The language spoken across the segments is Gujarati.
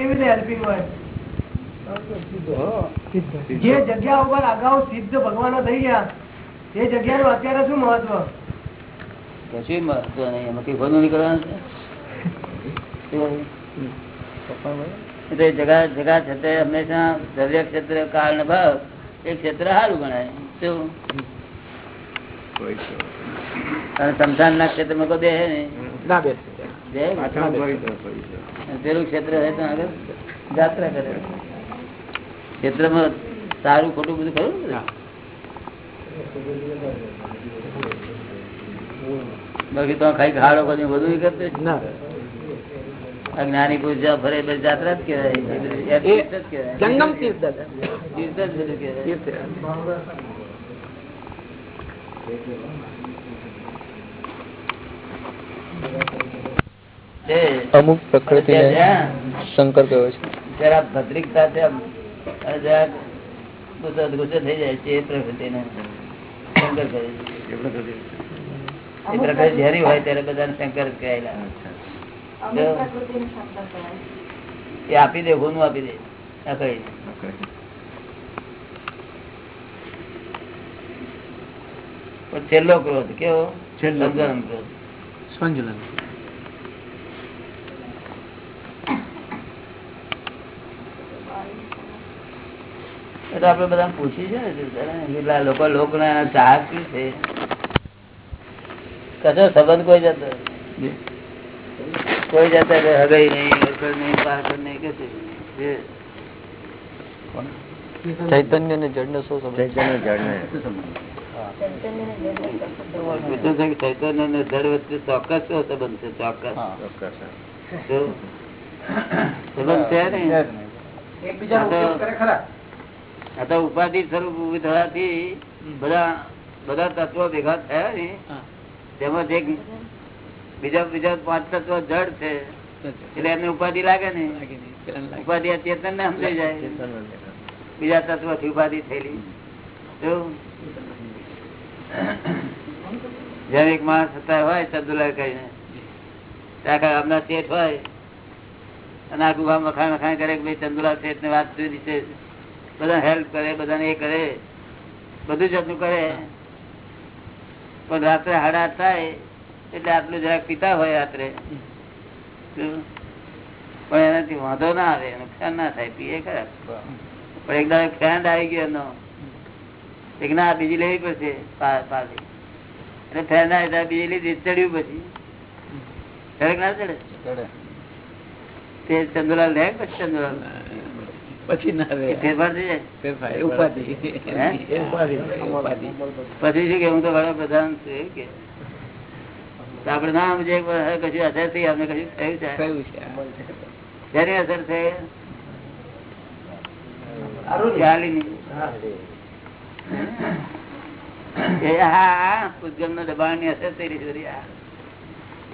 કેવી રીતે હેલ્પિંગ હોય? જે જગ્યા ઉપર અગાઉ સિદ્ધ ભગવાનો થઈ ગયા એ જગ્યાનું અત્યારે શું મહત્વ? કશું મહત્વ નહીં એમાં કઈ ભલું નહીં કરવાનું છે. એટલે જગા જગા છતાં હંમેશા દ્રવ્ય ક્ષેત્ર કાળ ને ભાવ એ ક્ષેત્ર સારું ગણાય. શું? અને સમસાન ના ક્ષેત્રમાં કોઈ બેસે નહીં. ના બેસે. બે પેલું ક્ષેત્ર હોય તો આગળ જાત્રા કરે ક્ષેત્રમાં સારું ખોટું બધું ખરું બાકી તો ખાઈ ખાડો કરી બધું કરતો જ્ઞાની પૂજા ફરે જાત્રા જ. જંગમ તીર્થ તીર્થ બધું તે અમુક પ્રકૃતિ શંકર કહે છે. જરા ભદ્રિકતા છે ગુસ્સો થઈ જાય છે એ શંકર કહે છે. પ્રકૃતિ. ઝેરી હોય ત્યારે બધાને શંકર જ એ આપી દે ગુનું આપી દે આ છેલ્લો ક્રોધ કેવો? છેલ્લો ક્રોધ. એટલે આપડે બધા પૂછી છે ને કેટલા લોકો લોકો ચાહક શું છે? કશો સંબંધ કોઈ જતો કોઈ જતા હગઈ નહીં અડકડ નહીં પાછળ નહીં કે ચૈતન્ય ને જડ નો શું ચૈતન્ય ને જડ વચ્ચે ચોક્કસ શું સંબંધ છે? ચોક્કસ? સંબંધ છે ને એકબીજા ખરા. તો ઉપાધિ સ્વરૂપ ઊભી થવાથી બધા બધા તત્વો ભેગા થયા ને તેમાં એક બીજા બીજા પાંચ તત્વો જડ છે એટલે એમને ઉપાધિ લાગે ને. ઉપાધિ આ ચેતન ને સમજાઈ જાય બીજા તત્વથી ઉપાધિ થયેલી. જો જેમ એક માણસ હતા હોય ચંદુલાલ કહીને ત્યાં ગામના શેઠ હોય અને આખું ગામ વખાણ વખાણ કરે કે ભાઈ ચંદુલાલ શેઠ ને વાત સુધી છે. બધા હેલ્પ કરે બધાને એ કરે બધું જાતનું કરે. પણ રાત્રે હાડા થાય એટલે આટલું જરાક પીતા હોય રાત્રે. પણ એનાથી વાંધો ના આવે નુકસાન ના થાય પીએ ખરા. પણ એકદમ ફ્રેન્ડ આવી ગયો એનો એક ના બીજી લેવી પડશે પાછી. એટલે ફ્રેન્ડ આવે ત્યાં બીજી લીધી ચડ્યું પછી. ચડે ના ચડે? તે ચંદુલાલ લે પછી ચંદુલાલ. પછી ના રે ફેરફાર થઈ ઉપાધિ. પછી શું કે હું તો ઘણા પ્રધાન છે કે. આપડે ના સમજે કશું અસર થઈ અમને કશું થયું છે? ક્યારે અસર થઈ.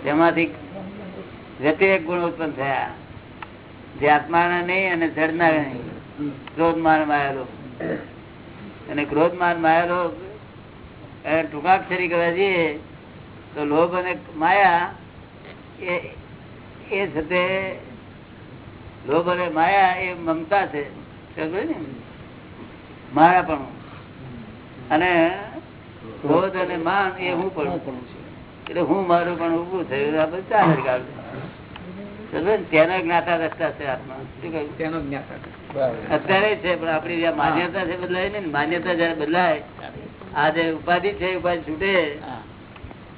તેમાંથી વ્યતિરેક ગુણ ઉત્પન્ન થયા. જે આત્માના નહીં અને જડના નહીં. ક્રોધ માન માયેલો. અને ક્રોધ માન માયેલો ટૂંકાક્ષરી કરવા જઈએ તો લોભ અને માયા એ સાથે લોભ અને માયા એ મમતા છે. ને? મારા પણ. અને ક્રોધ અને માન એ હું પણ. એટલે હું મારું પણ ઉભું થયું. આ બધું ચાલે? તેના જ્ઞાતા રસ્તા છે આત્મા. શું કહ્યું? તેનો જ્ઞાતા અત્યારે છે પણ માન્યતા છે બદલાય ને માન્યતા જયારે બદલાય આ જે ઉપાધિ છે એ ઉપાધિ છૂટે.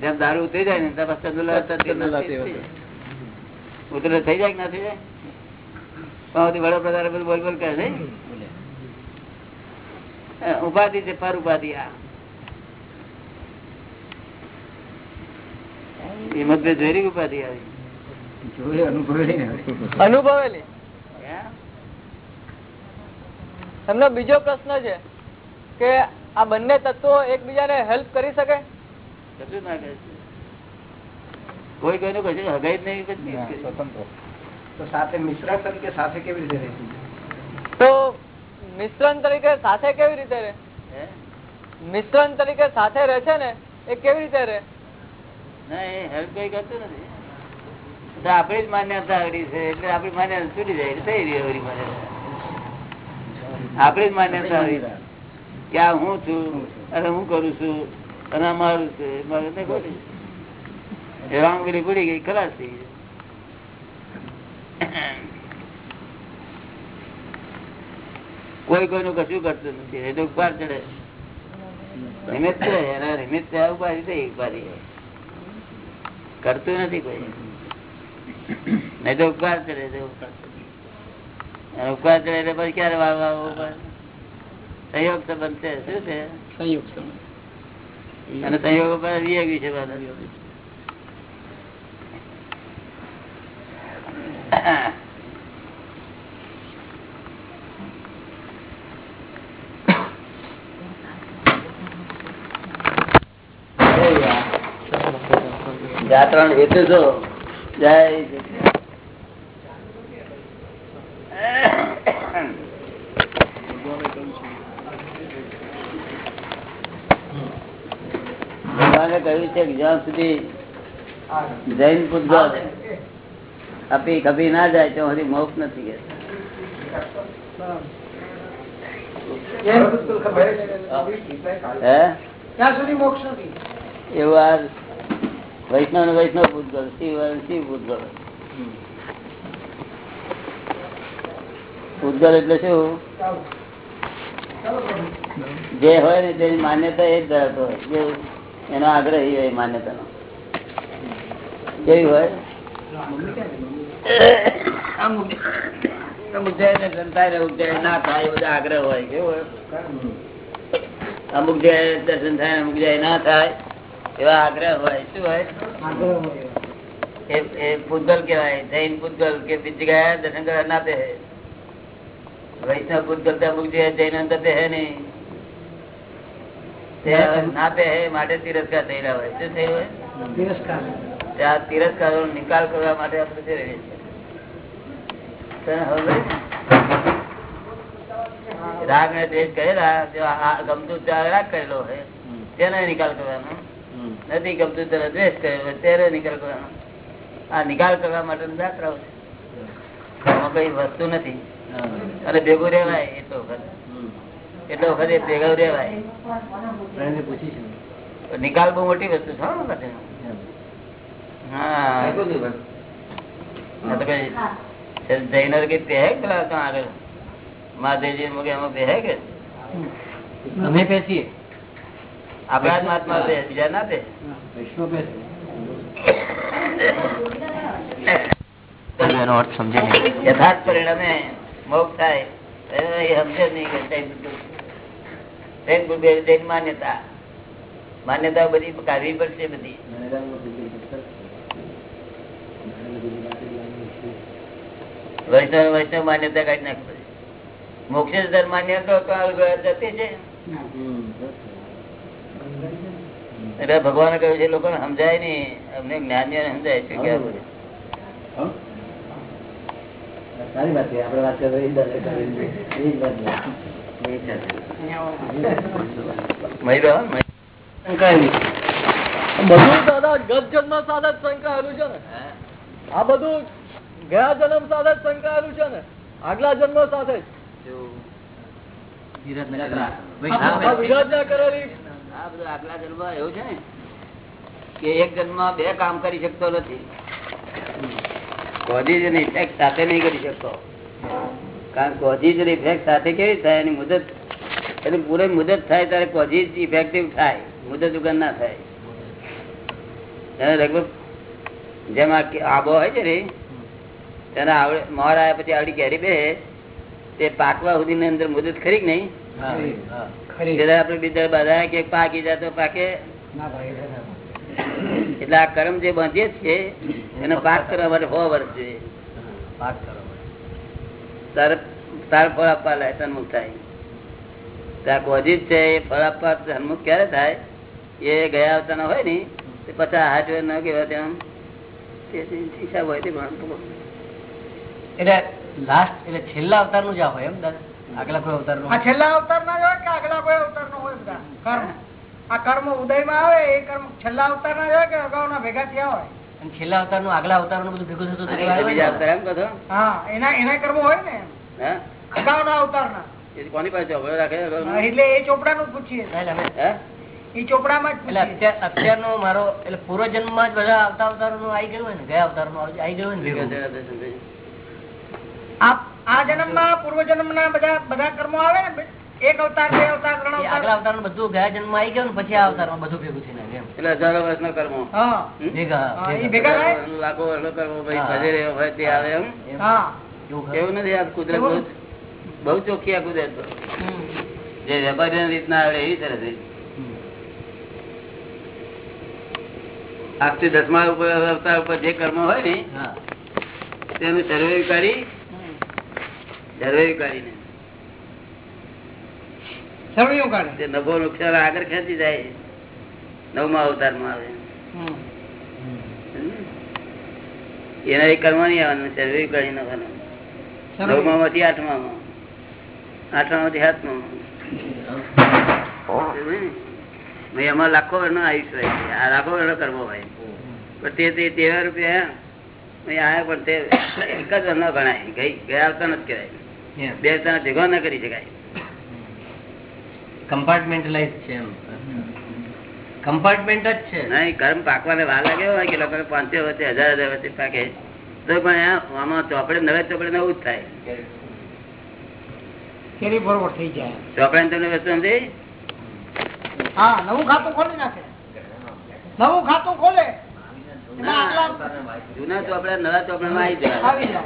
જેમ દારૂ ઉતરી જાય ને ત્યાં પછી ચંદુલા હતા તે ચંદુલા નથી. તે થઈ. ઉતરે થઈ જાય કે ના થઈ જાય? પાવતી વડાપ્રધાન બધું બોલ બોલ કરે નહીં? ઉપાધિ છે પર ઉપાધિ આ મતભેદ જોઈ રહી ઉપાધિ આવી. અનુભવેલી એમનો બીજો પ્રશ્ન છે કે આ બંને તત્વો એકબીજાને હેલ્પ કરી શકે? કશું ના. કોઈ કોઈનું કશું હગાઈ જ નહીં સ્વતંત્ર. તો સાથે મિશ્રણ તરીકે સાથે કેવી રીતે રહેશે? તો મિશ્રણ તરીકે સાથે કેવી રીતે રહે? હે? મિશ્રણ તરીકે સાથે રહે છે ને એ કેવી રીતે રહે? ના એ હેલ્પ કઈ કરતું નથી. તો આપણી જ માન્યતા અઘરી છે, એટલે આપણી માન્યતા છૂટી જાય થઈ રહી અઘરી માન્યતા. આપણી જ માન્યતા અઘરી કે આ હું છું, અને હું કરું છું, અને આ મારું છે મારું નથી ખોટી પડી ગઈ, ખલાસ થઈ કોઈ કોઈનું કશું કરતું નથી એ તો ઉપર ચડે નિમિત્ત એના નિમિત્ત ઉપાધિ થઈ ઉપાધિ કરતું નથી કોઈ. નહીં તો ઉપકાર ચડે છે ઉપકાર ચડે એટલે પછી ક્યારે વાળવા ઉપર? સંયોગ સંબંધ છે શું છે? સંયુક્ત સંબંધ. અને સંયોગ ઉપર વિયોગી છે બધા જાત્રણ હેતુ છો. જય ભગવાને કહ્યું છે કે જ્યાં સુધી જૈન પૂતગલ આપી કભી ના જાય ત્યાં સુધી મોક્ષ નથી કે. બિલકુલ ખબર છે. હે? ત્યાં સુધી મોક્ષ નથી. એવું આ વૈષ્ણવ વૈષ્ણવ ભૂતગલ શિવ શિવ ભૂતગલ ભૂતગલ એટલે શું? જે હોય ને તેની માન્યતા એ જ ધરાવતો હોય. જે એનો આગ્રહી હોય માન્યતાનો. કેવી હોય? અમુક જગ્યાએ દર્શન થાય અમુક જાય ના થાય. એવા આગ્રહ હોય શું હોય? એ- પૂતગલ કેવાય જૈન પૂતગલ કે બીજી ગયા દર્શન કરવા ના પહેરે વૈષ્ણવ પૂતગલ તો અમુક જે જૈન અંદર પહેરે નહીં. ના પહેરે માટે તિરસ્કાર થયેલા હોય. શું થયું હોય? તિરસ્કાર. ત્યાં તિરસ્કાર નિકાલ કરવા માટે આપણે છે રહીએ છીએ. રાગ ને? દ્વેષ કરેલા ગમતું રાગ કરેલો હોય તેનો નિકાલ કરવાનો. નથી ગમતું ત્યારે દ્વેષ કર્યો ત્યારે નિકાલ કરવાનો. આ નિકાલ કરવા માટે દાખલાઓ છે. એમાં કઈ વસ્તુ નથી. અને ભેગું રહેવાય એટલો વખત. એટલો વખત ભેગું રેવાય નિકાલ બહુ મોટી વસ્તુ છે હા તો કઈ જૈનો કઈ પહેરે કે પેલા આગળ? મહાદેવજી એમાં પહે કે? અમે પેસીએ જ મહાત્મા છે બીજા ના એનો અર્થ સમજે નહીં યથાર્થ પરિણામે મોક્ષ થાય. એ સમજે નહીં કે જૈન જૈન બુદ્ધ જૈન માન્યતા. માન્યતા બધી કાઢવી પડશે બધી. વૈષ્ણવ વૈષ્ણવ માન્યતા કાઢી નાખવી પડે મોક્ષ ધર્મ માન્યતા જતી છે. એટલે ભગવાને કહ્યું છે લોકોને સમજાય નહીં. અમને જ્ઞાનીઓ સમજાય છે કે સારી વાત છે. આપણે વાત કરીએ આગલા જન્મ સાથે જ. કરેલી કે એક જન્મ બે કામ કરી શકતો નથી. કોઝિજ અને ઇફેક્ટ સાથે નહીં કરી શકતો. કારણ કોઝિજ અને ઇફેક્ટ સાથે કેવી થાય? એની મુદત એટલે પૂરી મુદત થાય ત્યારે કોઝિજ ઇફેક્ટિવ થાય. મુદત વગર ના થાય. લગભગ જેમ આબો હોય છે ને, તેના આવડે મોર આવ્યા પછી આવડી કેરી બે, તે પાકવા સુધીની અંદર મુદત ખરી કે નહીં? ખરી. બીજા બધા કે પાકી જાય પાકે. એટલે આ કર્મ જે બાંધીએ છીએ એને પાક કરવા માટે સો વર્ષ. જોઈએ વાત કરો તારે તારે ફળ આપવા લાય સન્મુખ થાય. ત્યાં કોઝિજ છે એ ફળ આપવા સન્મુખ ક્યારે થાય? એ ગયા આવતાના હોય ને તે પચાસ હાથ ન કેવા ત્યાં હિસાબ હોય તે એટલે લાસ્ટ એટલે છેલ્લા અવતારનું જ આ હોય એમ દાદા? આગલા કોઈ અવતારનું આ છેલ્લા અવતાર ના હોય કે આગલા કોઈ અવતાર નો હોય બધા? કર્મ. આ કર્મ ઉદયમાં આવે એ કર્મ છેલ્લા અવતાર ના હોય કે અગાઉ ના ભેગા થયા હોય? છેલ્લા અવતારનું આગલા અવતારનું બધું ભેગું થતું ને. અવતાર? હા એના એના કર્મો હોય ને હે? અગાઉના અવતારના. એ કોની પાસે ચોપડો એટલે એ ચોપડાનું જ પૂછીએ. એટલે અમે- હે? એ ચોપડામાં જ અત્યાર અત્યારનો મારો એટલે પૂર્વ જન્મમાં જ બધા આવતા અવતારો નું આવી ગયું હોય ને? ગયા અવતારનું આવી ગયું હોય ને ભેગું. આ જન્મમાં પૂર્વ જન્મના બધા બધા કર્મો આવે ને? એક અવતાર બે અવતાર ત્રણ એ આગલા અવતાર અવતાર બધું ગયા જન્મ આવી ગયું ને પછી આ અવતારમાં બધું ભેગું થઈને એમ. એટલે હજારો વર્ષનો કર્મો. ભેગા ભાઈ આવે એમ. એમ. એવું નથી આ કુદરત બહુ ચોખ્ખી આ કુદરત જે વેપારી રીતના આવડે એવી સરસ આજથી દસમા ઉપર અવતાર ઉપર જે કર્મ હોય ને હા. તેનું સર્વે કરી નફો નુકસાન આગળ ખેંચી જાય. નવમા અવતારમાં આવે. હમ. એના કર્મ નહીં આવવાનું સર્વે કાઢી નાખવાનું. નવમા માંથી આઠમા આઠમા માંથી સાતમા એમાં લાખો એનો આયુષ્ય હોય છે. આ લાખો વર્ષનો કરવો હોય. પણ તે તે તેવા રૂપિયા આયા પણ તે એક જ ન ગણાય. ગઈ ગયા આવતા નથી કહેવાય. બે ત્રણ ભેગા ના કરી શકાય. કમ્પાર્ટમેન્ટલાઇઝ છે એમ. કમ્પાર્ટમેન્ટ જ છે. નહીં કર્મ પાકવાને વાર લાગે હોય કે લોકો પાંચસો વચ્ચે હજાર હજાર વચ્ચે પાકે તો પણ આમાં ચોપડે નવે ચોપડે નવું જ થાય. કેરી બરોબર થઈ જાય. ચોપડે તમને વસ્તુ સમજાય હા નવું ખાતું ખોલી નાખે. નવું ખાતું ખોલે. જૂના ચોપડા નવા ચોપડા માં આવી જવાના જાય.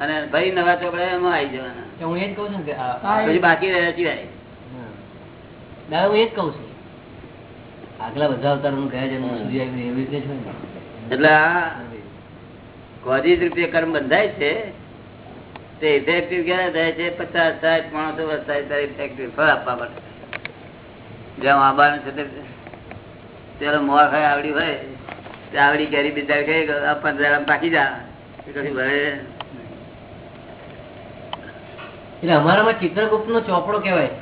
અને ભાઈ નવા ચોપડા એમાં આવી જવાના હું એ જ કઉ છું પછી બાકી રહ્યા સિવાય. દાદા હું એ જ કઉ છું. આગલા બધા અવતારનું ગયા જન્મ સુધી આવી એવી રીતે જ એટલે આ કોજીસ રૂપિયા કર્મ બંધાય છે. તે ઇફેક્ટિવ ક્યારે થાય છે? પચાસ સાઠ માણસો વર્ષ થાય ત્યારે ઇફેક્ટિવ ફળ આપવા માટે જેમ આંબાનું છે તે પેલો મોર ખાય આવડી હોય તે આવડી કેરી બિચાર કઈ પંદર પાકી જા. કશું ભરે એટલે અમારામાં ચિત્રગુપ્ત નો ચોપડો કેવાય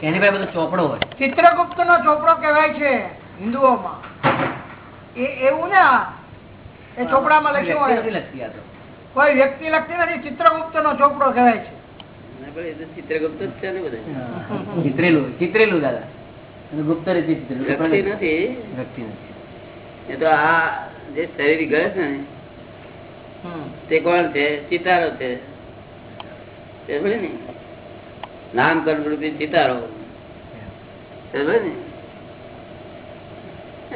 કેની ભાઈ બધો ચોપડો હોય? ચિત્રગુપ્ત નો ચોપડો કેવાય છે હિન્દુઓમાં. એ એવું ને એ ચોપડામાં લખ્યું હોય. નથી લખતી આ કોઈ વ્યક્તિ લખતી નથી ચિત્રગુપ્ત નો ચોપડો કહેવાય છે. ચિત્રગુપ્ત જ છે ને બધું. ચિત્રેલું ચિત્રેલું દાદા. ગુપ્ત રીતે ચિત્રેલું. વ્યક્તિ નથી. વ્યક્તિ નથી. એ તો આ જે શરીર ગળે છે ને તે કોણ છે? સિતારો છે. તે ને? નામ કર્મ સિતારો. ને?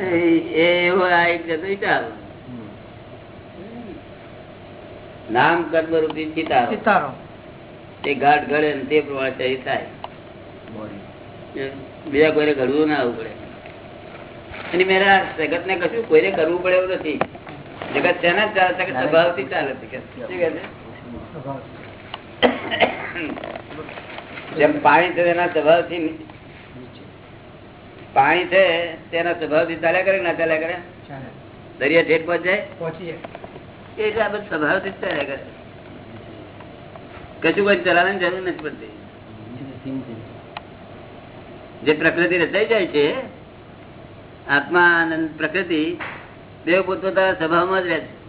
એ- એ એવો આ એક જતો સિતારો. નામ કર્મ રૂપી સિતારો. સિતારો. તે ગાઢ ગળે ને તે પ્રમાણે શરીર થાય. બીજા કોઈને ઘડવું ના આવવું પડે. એની મેરા જગત ને કશું કોઈને કરવું પડે એવું નથી. જગત છે ને સ્વભાવથી ચાલે? જેમ પાણી છે તેના સ્વભાવથી પાણી છે તેના સ્વભાવથી ચાલ્યા કરે ના ચાલ્યા કરે? દરિયા ઠેઠ પહોંચે પહોંચી જાય એટલે આ બધું સ્વભાવથી જ ચાલ્યા કરે. કશું કોઈ ચલાવવાની જરૂર નથી પડતી. જે પ્રકૃતિ રચાઈ જાય છે આત્મા અને પ્રકૃતિ બે પોતપોતાના સ્વભાવમાં જ રહે છે.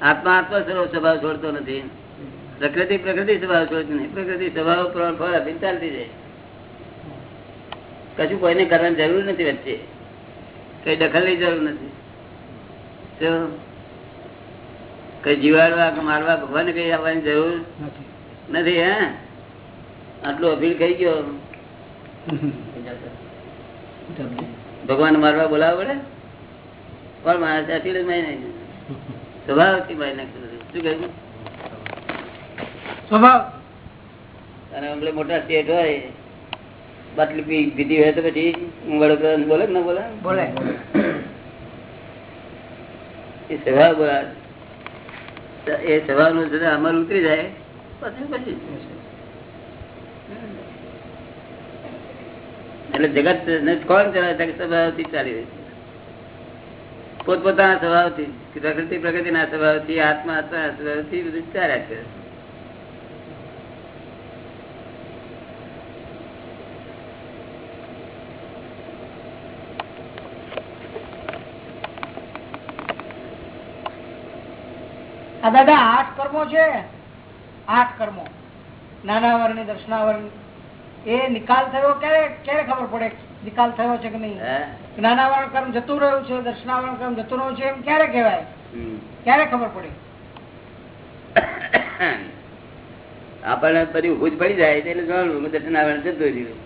આત્મા આત્મા સર્વ સ્વભાવ છોડતો નથી. પ્રકૃતિ પ્રકૃતિ સ્વભાવ છોડતી નહીં પ્રકૃતિ સ્વભાવ પ્રમાણે ફળ આપીને ચાલતી જાય. કશું કોઈને કરવાની જરૂર નથી વચ્ચે. કઈ દખલની જરૂર નથી. તો કઈ જીવાડવા કે મારવા ભગવાન કઈ આવવાની જરૂર નથી. હે? આટલું અપીલ થઈ ગયો. ભગવાન મારવા બોલાવવા પડે? પણ મારા ત્યાંથી જ મારી નાખી સ્વભાવથી મારી નાખ્યું શું કહ્યું? સ્વભાવ. અને હમણાં મોટા સ્ટેટ હોય બાટલી પી પીધી હોય તો પછી વડોદરા બોલે કે ના બોલે? બોલે. એ સ્વભાવ બોલા એ સ્વભાવનું જ્યારે અમલ ઉતરી જાય પછી પછી એટલે જગત કોણ સ્વભાવથી ચાલી રહ્યું છે. પોતપોતાના સ્વભાવથી, પ્રકૃતિ પ્રગતિના સ્વભાવથી, આત્મા, આત્માના સ્વભાવથી બધું ચાલ્યા છે. દાદા આઠ કર્મો છે. આઠ કર્મો. નાના વર્ણ દર્શનાવર્ણ એ નિકાલ થયો ક્યારે? ક્યારે ખબર પડે નિકાલ થયો છે કે નહીં? જ્ઞાનાવરણ કર્મ જતું રહ્યું છે દર્શનાવરણ કર્મ જતું રહ્યું છે એમ ક્યારે કહેવાય? ક્યારે ખબર પડે? આપણને બધી હુજ પડી જાય એટલે જાણવું દર્શનાવરણ જતું રહ્યું.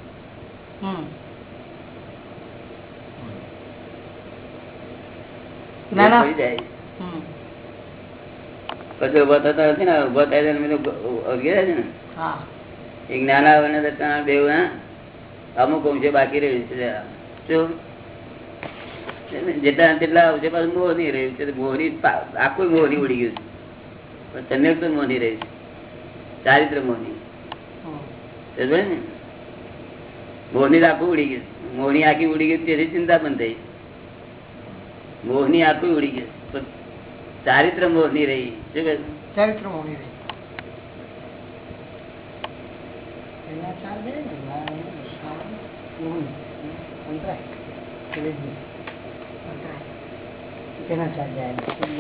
પછી ઊભા થતા નથી ને ઊભા થાય છે ને એ અમુક અંશે બાકી રહ્યું છે. જેટલા તેટલા અંશે પાછું મોહ નહીં રહ્યું છે. મોહની આખું મોહની ઉડી ગયું છે. પણ સમ્યક તો મોહની રહ્યું છે. ચારિત્ર મોહની. ને? મોહની આખું ઉડી ગયું મોહની આખી ઉડી ગઈ તેથી ચિંતા પણ થઈ. મોહની આખું ઉડી ગયું પણ ચારિત્ર મોહની રહી. શું કહે ચરિત્ર મોહની રહી.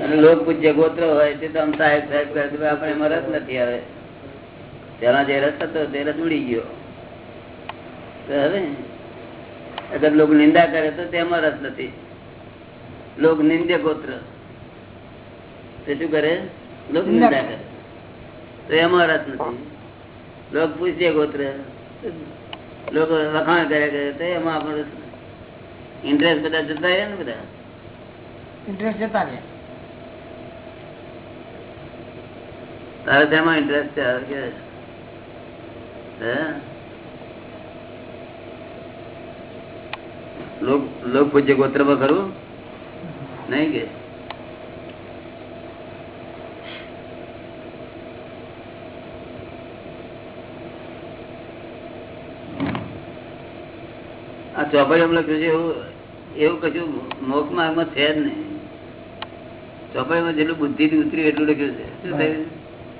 અને લોક પૂજ્ય ગોત્ર હોય તે તો આમ સાહેબ સાહેબ કરે આપણે એમાં રસ નથી હવે તેના જે રસ હતો તે રસ ઉડી ગયો. હવે અગર લોકો નિંદા કરે તો તેમાં રસ નથી. લોક નિંદ્ય ગોત્ર. તે શું કરે? લોક નિંદા કરે. તો એમાં રસ નથી. લોક પૂજ્ય ગોત્ર. લોકો વખાણ કરે કરે તો એમાં આપણો રસ ઇન્ટરેસ્ટ બધા જતા રહ્યા ને બધા? ઇન્ટરેસ્ટ જતા રહ્યા તારે તેમાં ઇન્ટરેસ્ટ છે કે? લોક પૂજ્ય ગોત્રમાં ખરું? નહીં કે? આ ચોપડીમાં લખ્યું છે એવું એવું કશું મોક્ષ માર્ગમાં છે જ નહીં. ચોપડીમાં જેટલું બુદ્ધિ થી ઉતરી એટલું લખ્યું છે. શું થયું?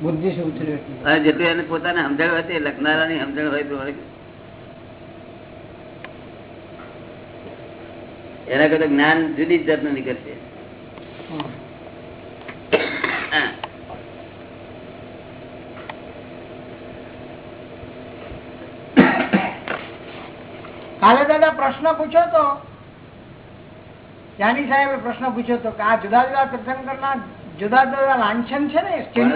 બુદ્ધિ શું ઉતરી અને જેટલું એને પોતાને સમજણ હોય તે લખનારાની સમજણ હોય એના કરતા જ્ઞાન જુદી જ જાતનું નીકળશે હમ. હા. કાલે દાદા પ્રશ્ન પૂછ્યો તો? જાની સાહેબે પ્રશ્ન પૂછ્યો તો કે આ જુદા જુદા તીર્થંકરના જુદા જુદા લાંછન છે ને ચિહ્ન?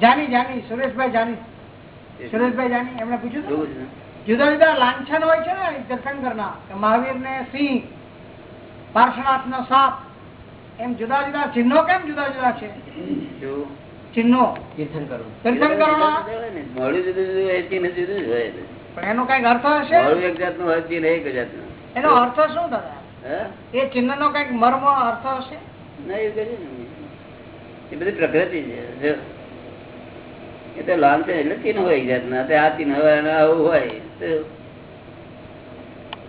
જાની જાની સુરેશભાઈ જાની. સુરેશભાઈ જાની એમણે પૂછ્યું? જુદા જુદા લાંછન હોય છે ને તીર્થંકરના કે મહાવીર ને સિંહ પાર્શ્વનાથ નો સાપ એમ જુદા જુદા ચિહ્નો કેમ જુદા જુદા છે? ચિહ્નો. તીર્થંકરો. તીર્થંકરોના મોડું જુદું જુદું જુદું હોય પણ એનો કંઈક અર્થ હશે? મારું એક જાતનું હોય ચીન એક જાતનું. એનો અર્થ શું દાદા? એ ચિહ્ન નો કંઈક મર્મ અર્થ હશે. એ બધી પ્રકૃતિ છે. એ તો લાલ છે એટલે ચિહ્ન હોય એક જાતના. આ ચિહ્ન હોય અને આવું હોય.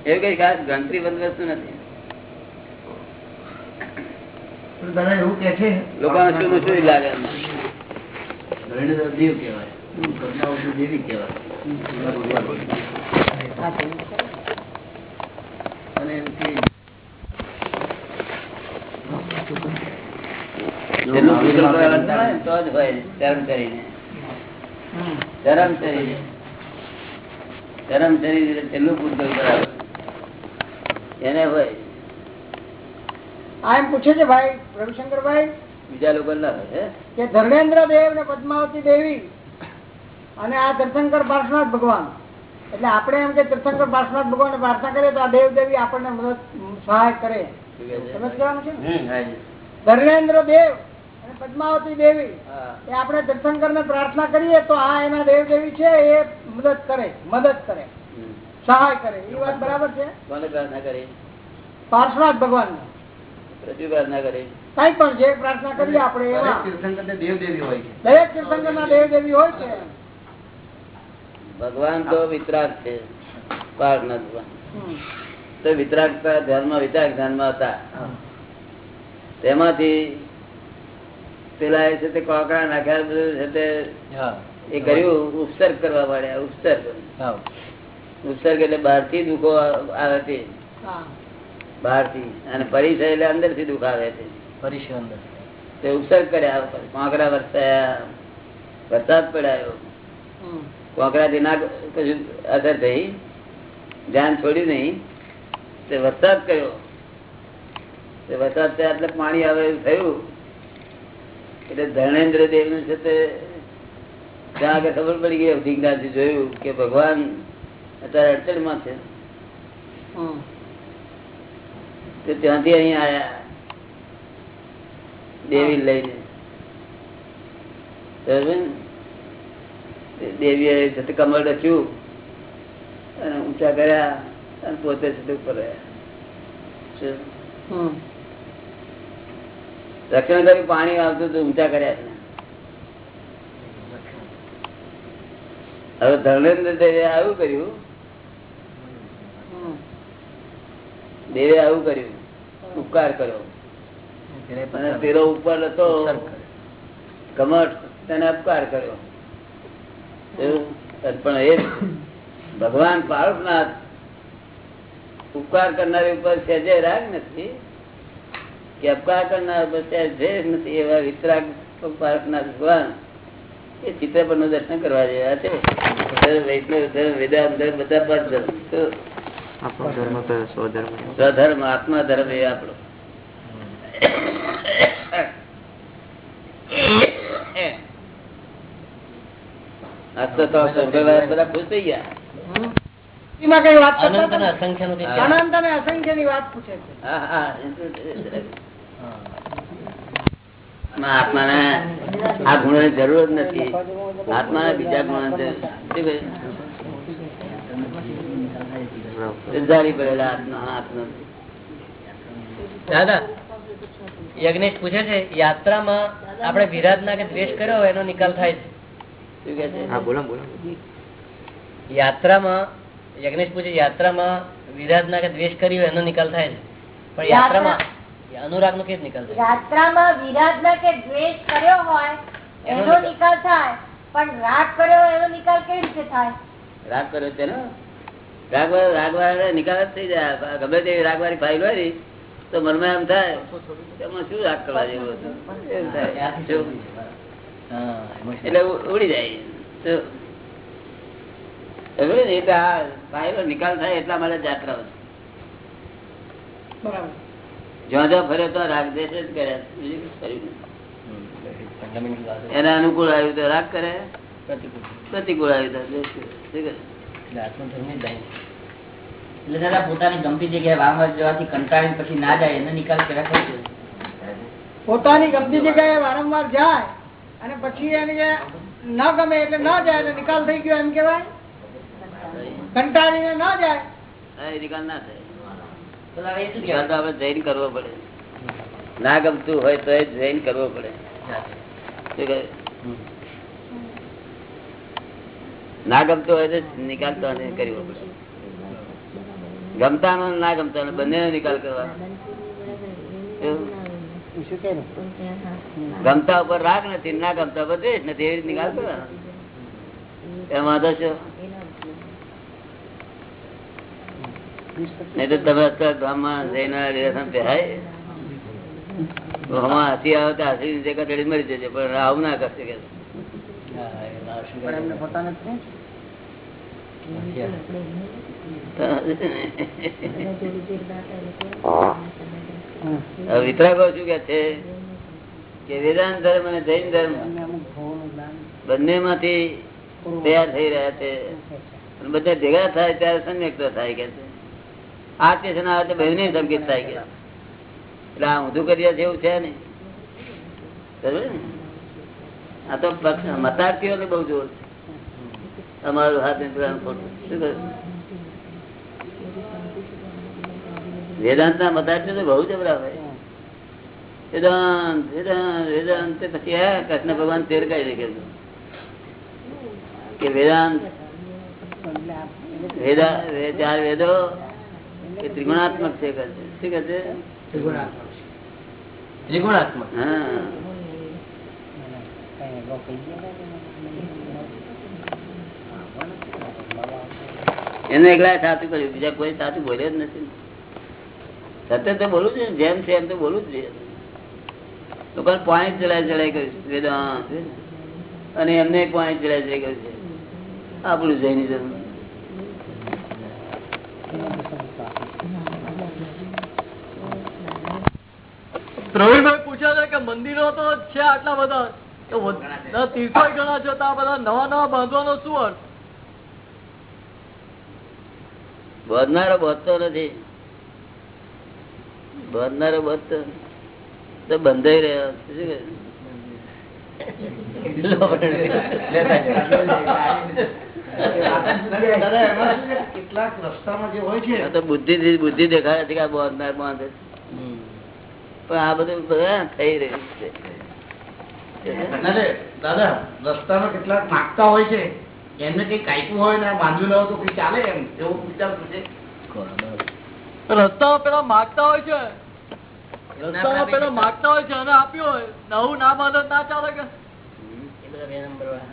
એવું કઈ ખાસ ગણતરી બંધ વસ્તુ નથી. દાદા એવું કે છે લોકોને શું શું લાગે. દેવ કહેવાય. દેવી કહેવાય. એને હોય. આ એમ પૂછે છે ભાઈ રવિશંકરભાઈ બીજા લોકો ના હોય કે ધર્મેન્દ્ર દેવ ને પદ્માવતી દેવી અને આ તીર્થંકર પાર્શ્વનાથ ભગવાન. એટલે આપણે એમ કે તીર્થંકર પાર્શ્વનાથ ભગવાન પ્રાર્થના કરીએ તો આ દેવ દેવી આપણને મદદ સહાય કરે? સમજ છે. ધર્મેન્દ્ર દેવ અને પદ્માવતી દેવી એ આપણે તીર્થંકર ને પ્રાર્થના કરીએ તો આ એના દેવ દેવી છે એ મદદ કરે મદદ કરે સહાય કરે. એ વાત બરાબર છે? કોને પ્રાર્થના કરી? પાર્શ્વનાથ ભગવાન કઈ પણ જે પ્રાર્થના કરીએ આપણે દરેક એમાં. દેવ દેવી હોય છે. દરેક તીર્થંકર ના દેવ દેવી હોય છે. ભગવાન તો વિતરાગ છે. તો વિતરાગતા ધ્યાનમાં વિતરાગ ધ્યાનમાં હતા. તેમાંથી પેલા એ છે તે કોકરા નાખ્યા બધું છે તે એ કર્યું ઉપસર્ગ કરવા પડ્યા ઉપસર્ગ. ઉપસર્ગ એટલે બહારથી દુઃખો આવે છે બહારથી અને પરિસર એટલે અંદરથી દુઃખ આવે છે પરિસર અંદર. તે ઉપસર્ગ કર્યા કોકરા વરસાયા વરસાદ પડાયો. કોંકરાથી ના કશું અસર થઈ. ધ્યાન છોડ્યું નહીં. તે વરસાદ કર્યો. તે વરસાદ થયા એટલે પાણી આવે એવું થયું. એટલે ધર્ણેન્દ્ર દેવનું છે તે ત્યાં આગળ ખબર પડી ગઈ અવધિજ્ઞાથી જોયું કે ભગવાન અત્યારે અડચણમાં છે. હમ. ત્યાંથી અહીં આયા. દેવી લઈને? તે દેવીએ જતે કમળ રચ્યું અને ઊંચા કર્યા અને પોતે જતે ઉપર રહ્યા. રક્ષણ કર્યું પાણી આવતું તો ઊંચા કર્યા હવે ધર્મેન્દ્ર દેવે આવું કર્યું. હમ. દેવે આવું કર્યું. ઉપકાર કર્યો. અને તેરો ઉપર હતો. કમઠ તેને ઉપકાર કર્યો? પણ એ ભગવાન પાર્વનાથ ઉપકાર કરનારી ઉપર સહેજે રાગ નથી. કે અપકાર કરનાર ઉપર સહેજે નથી એવા વિતરાગ પાર્વનાથ ભગવાન એ ચિત્રપટનું દર્શન કરવા જેવા છે. વૈષ્ણવ ધર્મ, વેદાંત ધર્મ બધા ધર્મ સ્વધર્મ આત્મા ધર્મ એ આપણો આજ તો તો સંભળાયા બધા ખુશ થઈ ગયા હમ. એમાં કઈ વાત કરતા અનંત અને હતા? અસંખ્યનું અનંત અને અસંખ્યની વાત પૂછે છે હા, હા. આત્માને આ ગુણો ની જરૂર જ નથી. આત્માને બીજા ગુણો દાદા યજ્ઞેશ પૂછે છે યાત્રામાં આપણે વિરાધના કે દ્વેષ કર્યો હોય એનો નિકાલ થાય છે? યાત્રામાં યજ્ઞેશ પૂછે યાત્રામાં વિરાધના કે દ્વેષ કર્યો એનો નિકાલ થાય છે. પણ યાત્રામાં અનુરાગ નો કેવી નિકાલ થાય? યાત્રામાં વિરાધના કે દ્વેષ કર્યો હોય એનો એનો નિકાલ. નિકાલ થાય પણ રાગ કર્યો એનો નિકાલ કેવી રીતે થાય? રાગ કર્યો રાગ રાગવાળા નિકાલ જ થઈ જાય. ગમે તેવી રાગવાળી ફાઇલ હોય ને તો મનમાં એમ થાય એમાં શું રાગ કરવા જેવું હતું? થાય. એટલે ઉડી જાય? એટલે આ ફાઇલો નિકાલ થાય એટલા માટે જાત્રાઓ જ્યાં જ્યાં ફર્યો તો રાગ દેશ જ કર્યા બીજું કશું કર્યું નહીં. Fundamental વાત છે. એને અનુકૂળ આવ્યું તો રાગ કરે પ્રતિકૂળ. પ્રતિકૂળ આવ્યું તો દ્વેષ કરે. શું કરે? એટલે દાદા પોતાની ગમતી જગ્યાએ વારંવાર જવાથી કંટાળી પછી ના જાય એનો નિકાલ કર્યા પોતાની ગમતી જગ્યાએ વારંવાર જાય અને પછી એને ન ગમે એટલે ન જાય એટલે નિકાલ થઈ ગયો એમ કેવાય કંટાળીને ન જાય. નિકાલ ના થાય. ના ગમતું હોય તો નિકાલ તો કરવો પડે. ગમતા ના ગમતા બંને નિકાલ કરવા? ગમતા ઉપર રાગ નથી ના ગમતા ઉપર દ્વેષ નથી એવી નિકાલ એમાં વાંધો છો? નહીં તો તમે અત્યારે ગામમાં જઈને રિલેશન પહેરાય? તો હમણાં આવે તો હાથી જગ્યા મરી જશે પણ આવું ના કરશે કે. શું કરે? પોતાને જ વિતરાગો શું કે છે? કે વેદાંત ધર્મ અને જૈન ધર્મ બંને માંથી તૈયાર થઈ રહ્યા છે. બધા ભેગા થાય ત્યારે સંયુક્ત થાય કે છે. આ તે આવે તો બંને સંકેત થાય કે એટલે આ ઊંધું કરી છે એવું છે ને? આ તો મતાર્થીઓને બહુ જોર છે. અમારું હાથ ખોટું. શું કહ્યું? વેદાંત ના બધા તો બહુ જબરા ભાઈ વેદાંત વેદાંત વેદાંત પછી આ કૃષ્ણ ભગવાન તેર કઈ રીતે કે વેદાંત વેદા ચાર વેદો એ ત્રિગુણાત્મક છે શું કે છે? ત્રિગુણાત્મક. હા. એને એકલા સાચું કર્યું બીજા કોઈ સાચું બોલ્યો જ નથી. સત્ય તો બોલું છે જેમ છે એમ તો બોલું જ જોઈએ લોકોને પોઈન્ટ ચલાય ચલાય કહ્યું વેદાંત અને એમને પોઈન્ટ ચલાય ચલાય કહ્યું છે. આપણું જૈનિઝમ પ્રવીણભાઈ પૂછ્યા છે કે મંદિરો તો છે આટલા બધા? તો તીર્થો ઘણા છે તો આ બધા નવા નવા બાંધવાનો શું અર્થ? બાંધનારો બાંધતો નથી. બાંધનારો બંધ તો બંધાઈ રહ્યો. બુદ્ધિ બુદ્ધિ દેખાય છે કે આ બાંધનાર બાંધે પણ આ બધું બધા થઈ રહ્યું છે. દાદા રસ્તામાં કેટલાક નાખતા હોય છે. એમને કઈ કાપ્યું હોય ને બાંધ્યું ન હોય તો કઈ ચાલે એમ? એવું વિચારતું છે? રસ્તામાં પેલા માગતા હોય છે. રસ્તામાં પેલા માગતા હોય છે અને આપ્યું હોય. નવું ના બાંધે ના ચાલે કે.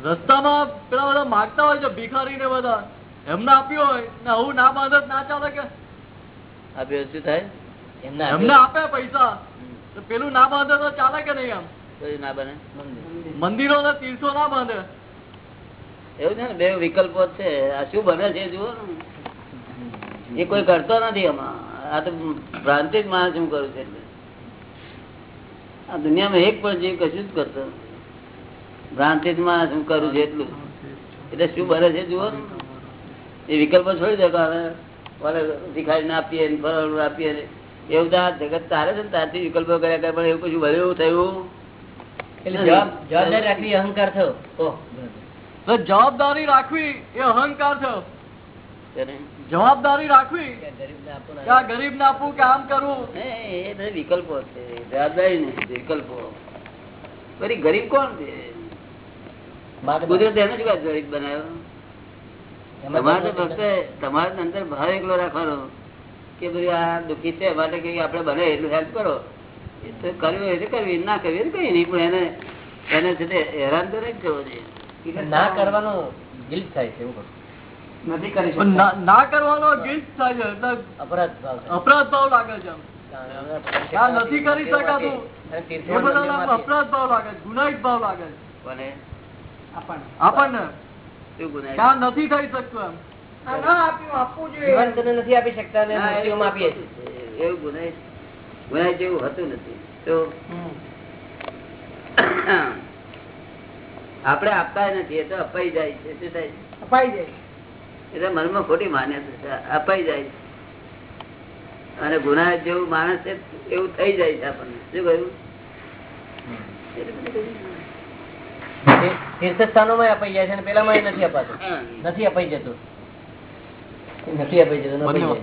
રસ્તામાં પેલા બધા માગતા હોય છે ભિખારી ને બધા. એમને આપ્યું હોય નવું ના બાંધે ના ચાલે કે. આપ્યો શું થાય? એમને આપે પૈસા. તો પેલું ના બાંધે તો ચાલે કે નહીં એમ? ના બને? મંદિરો. ને તીર્થો ના બાંધે. એવું છે ને બે વિકલ્પો છે. આ શું બને છે જુઓ એ કોઈ કરતો નથી આમાં આ તો ભ્રાંતિ જ માણસ હું કરું છે આ દુનિયામાં એક પણ જીવ કશું જ કરતો ભ્રાંતિ જ માણસ હું કરું છું એટલું. એટલે શું બને છે જુઓ? એ વિકલ્પ છોડી દે કે હવે ભિખારીને આપીએ ફરવાનું આપીએ એવું તો જગત તારે છે ને તારથી વિકલ્પો કર્યા કરે પણ એવું કશું એવું થયું. જવાબદારી રાખવી અહંકાર થયો. જવાબદારી રાખવી એ અહંકાર છે તેને જવાબદારી રાખવી ગરીબ ને આપવું કે આમ કરવું એ એ બધા વિકલ્પો છે. જવાબદારી નહીં વિકલ્પો. ફરી ગરીબ કોણ છે? કુદરત એને શું ગરીબ બનાવ્યો. તમારે ફક્ત તમારે અંદર ભાવ એકલો રાખવાનો. કે ભાઈ આ દુઃખી છે માટે કઈ આપડે બને એટલું હેલ્પ કરો. એ તો કરવી હોય તો કરવી ના કરવી કઈ નહીં પણ એને એને છે હેરાન તો નહીં જોઈએ. ના કરવાનો ગિલ્ટ થાય છે એવું. નથી કરી શકતા. ના- ના કરવાનો ગિલ્ટ થાય છે એટલે અપરાધ ભાવ અપરાધ ભાવ લાગે છે નથી કરી શકાતું. અપરાધ ભાવ લાગે છે ગુનાહિત ભાવ લાગે છે. આપણને. નથી થઈ શકતું એમ. નથી આપી શકતા એવું જેવું હતું નથી. તો આપણે આપતા નથી એ તો અપાઈ જાય છે. શું થાય છે? અપાઈ જાય એટલે મનમાં ખોટી માન્યતા છે. અપાઈ જાય છે. અને ગુના જેવું માણસ છે એવું થઈ જાય છે આપણને. શું કહ્યું? તીર્થસ્થાનોમાં અપાઈ જાય છે અને પેલામાં એ નથી અપાતું. નથી અપાઈ જતું. નથી અપાઈ જતું ન અપાઈ જાય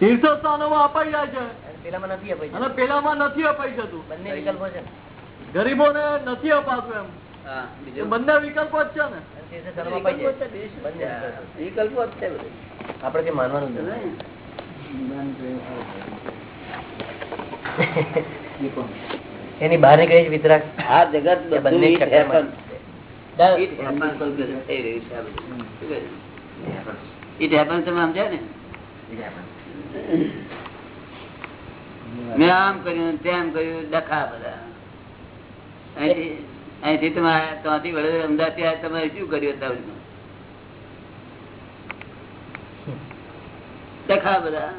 તીર્થ અપાઈ જાય છે. પેલામાં નથી અપાઈ અને પેલામાં નથી અપાઈ જતું. બંને વિકલ્પો છે. ને. ગરીબોને નથી અપાતું એમ। બંને વિકલ્પો જ છે ને. વિકલ્પો જ છે બધું. કઈ માનવાનું એની બહાર નીકળી છે વિતરાગ આ જગત બંને તમે સમજ્યા ને? મેં આમ કર્યું તેમ કર્યું ડખા બધા. અહીંથી અહીંથી તમે ત્યાંથી વડોદરા અમદાવાદથી તમે શું કર્યું સુધીમાં? બધા?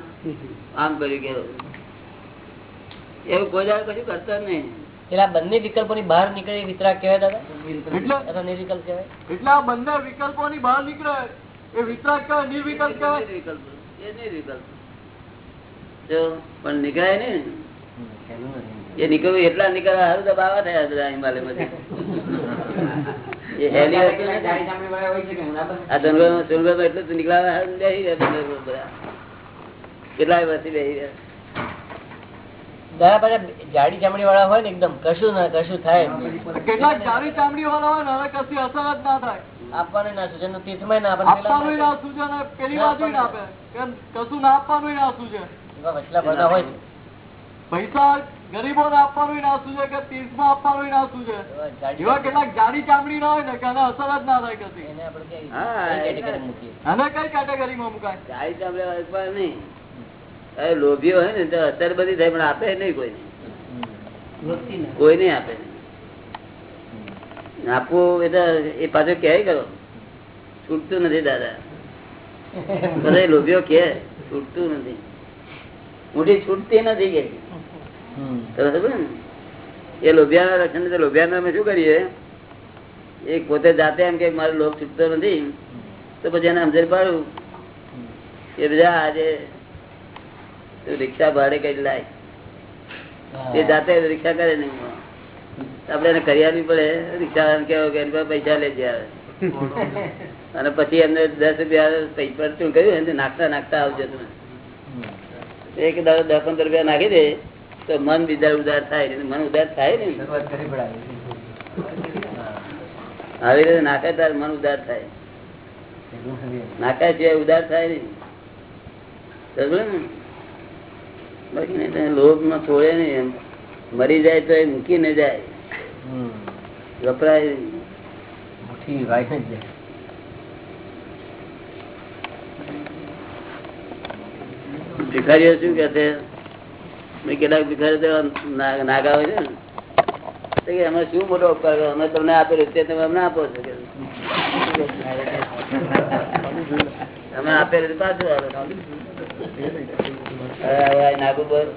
આમ કર્યું કે એવું. કોઈ કશું કરતો નહીં. એટલે આ બંને વિકલ્પોની બહાર નીકળે વિતરાગ કહેવાય દાદા? એટલે નિર્વિકલ્પ કહેવાય. એટલા આ બંને વિકલ્પોની બહાર નીકળે. એ વિતરાગ કહેવાય નિર્વિકલ્પ કહેવાય. નિર્વિકલ્પ. એ નિર્વિકલ્પ. જો પણ નીકળાય ને? પહેલું નથી. એ નીકળવું એટલા નીકળવા સારું તો બાવા થયા બધા. દાદા પાછા જાડી ચામડી વાળા હોય ને એકદમ કશું ના કશું થાય જ જાડી ચામડી વાળા હોય ને હવે કશી અસર જ ના થાય. આપવાનું ના સૂચન તીર્થમાં ના આપવાનું ના સૂચન પેલી બાજુ ના આપે. કશું ના આપવાનું ના સૂચે એવા હોય પૈસા ગરીબો ને આપવાનું નાસું છે કે તીર્થમાં આપવાનું નાસું છે? એવા કેટલાક જાડી ચામડી ના હોય ને કે અસર જ ના થાય કશી. અને કઈ- કેટેગરી કેટેગરીમાં મુકાય? જાડી ચામડી નહીં. લોભી હોય ને તો અસર બધી થાય પણ આપે નહીં કોઈ. કોઈ નહીં આપે. આપવું એ તો એ પાછો ક્યાંય કરો. છૂટતું નથી દાદા. બધા લોભીઓ કે છૂટતું નથી. મોટી છૂટતી નથી કે? એ લોભિયાના રક્ષણ લોભિયા લોભિયાના અમે શું કરીએ? એ પોતે જાતે એમ કે મારો લોભ છૂટતો નથી, તો પછી એને સમજણ પાડું. એ બધા આજે રિક્ષા ભાડે કઈ લાય. એ જાતે રિક્ષા કરે નહીં. આપડે એને કરી આપવી પડે. રિક્ષા કેવો કે પાસે લેજે આવે. અને પછી એમને દસ રૂપિયા પૈસા શું કહ્યું નાખતા નાખતા આવજો તમે એક દસ પંદર રૂપિયા નાખી દે. તો મન બીજા ઉદાર થાય મન ઉદાર થાય ને? આવી રીતે નાખે તાર મન ઉદાર થાય. નાખ્યા છે ઉદાર થાય ને? બાકી લોભમાં છોડે નઈ એમ. મરી જાય તો એ મૂકી ને જાય. વપરાય. ભિખારીઓ શું કે છે? મેં કેટલાક ભિખારીઓ તો નાગા હોય છે ને. અમે શું મોટો ઉપકાર કર્યો? અમે તમને આપેલું તે તમે અમને આપો છો કે અમે આપેલું પાછું નાગુ બોલ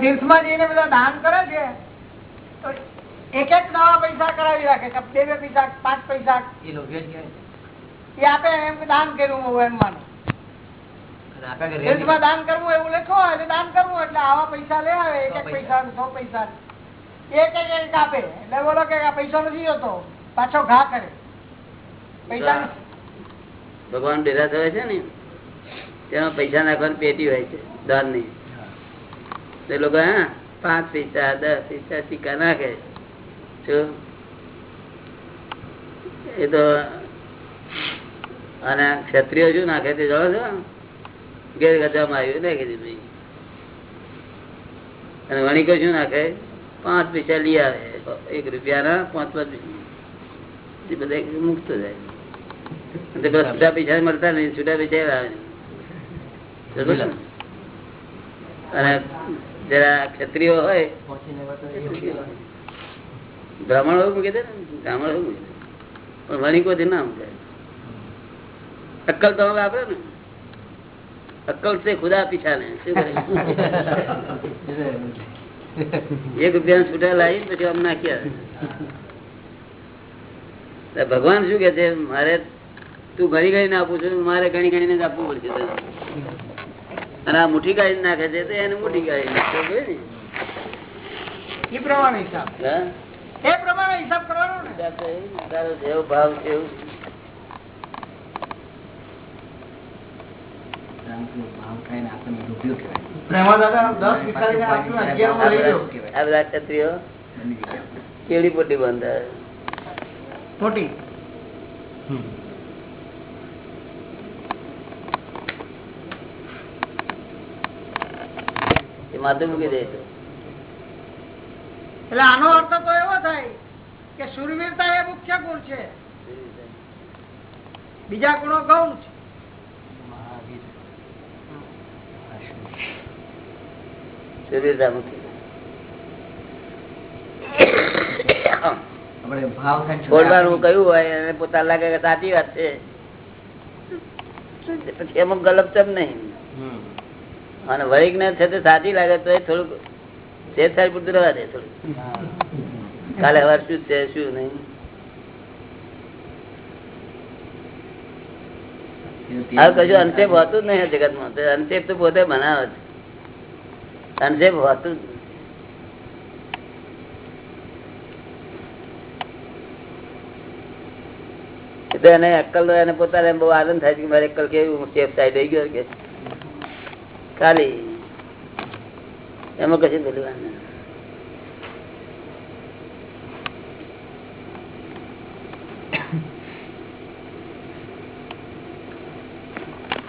તીર્થમાં જઈને બધા દાન કરે છે? તો એક એક નવા પૈસા કરાવી રાખે બે બે પૈસા પાંચ પૈસા. એ આપે એમ દાન કર્યું હું એમ માનું. દાન કરવું એવું એટલે દાન કરવું એટલે આવા પૈસા લે આવે એક એક પૈસા. સો પૈસા. એક એક એક આપે. એટલે બોલો કે આ પૈસા નથી જોતો. પાછો ઘા કરે. પૈસા ભગવાન ભેગા થયા છે ને તેમાં પૈસા નાખવાની પેટી હોય છે દાનની તે લોકો હા પાંચ પૈસા દસ પૈસા સિક્કા નાખે. શું એ તો અને ક્ષત્રિય શું નાખે તે જાણો છો? ઘેર ગજામાં આવ્યું કીધું ભાઈ અને વણિકો શું નાખે? પાંચ પૈસા લઈ આવે. એક રૂપિયાના પાંચ પાંચ બધા મુક્ત જાય અને ને? જરા ક્ષત્રિયો હોય, બ્રાહ્મણ હોય દે ને. બ્રાહ્મણ પણ વણિકોથી ના મૂકે. અક્કલ તો હવે આપડે ને. અક્કલ છે ખુદા પીછા ને શું કરે? એક રૂપિયા છૂટા લાવી પછી આમ નાખ્યા. ભગવાન શું કે છે મારે તું ઘણી ઘણી આપું છું મારે ઘણી ઘણી જ આપવું પડશે અને આ મુઠ્ઠી કાઢી નાખે છે તો એને મુઠ્ઠી કાઢી નાખે ને. એ પ્રમાણે હિસાબ. એ પ્રમાણે હિસાબ કરવાનો ને, તારો જેવો ભાવ છે એવું. કેવડી માથું મૂકી દે એટલે આનો અર્થ તો એવો થાય કે સુરવીરતા એ મુખ્ય ગુણ છે. બીજા ગુણો ગૌણ છે. સુરવીરતા મૂકી દે. કયું હોય અને પોતા લાગે કે સાચી વાત છે. પછી એમાં ગલપચપ નહીં. અને વૈજ્ઞ છે તે સાચી લાગે તો એ થોડુંક રહેવા દે થોડું કાલે વાર શું છે શું નહીં? આ કશું અંશેપ હોતું જ નહીં જગતમાં અંતેપ તો પોતે બનાવે છે અંતેપ હોતું. એને અક્કલ એને પોતાને બહુ આનંદ થાય છે કે મારે અક્કલ કેવું સેફ સાઈડ રહી ગયો કે. ખાલી. એમાં કશું પેલું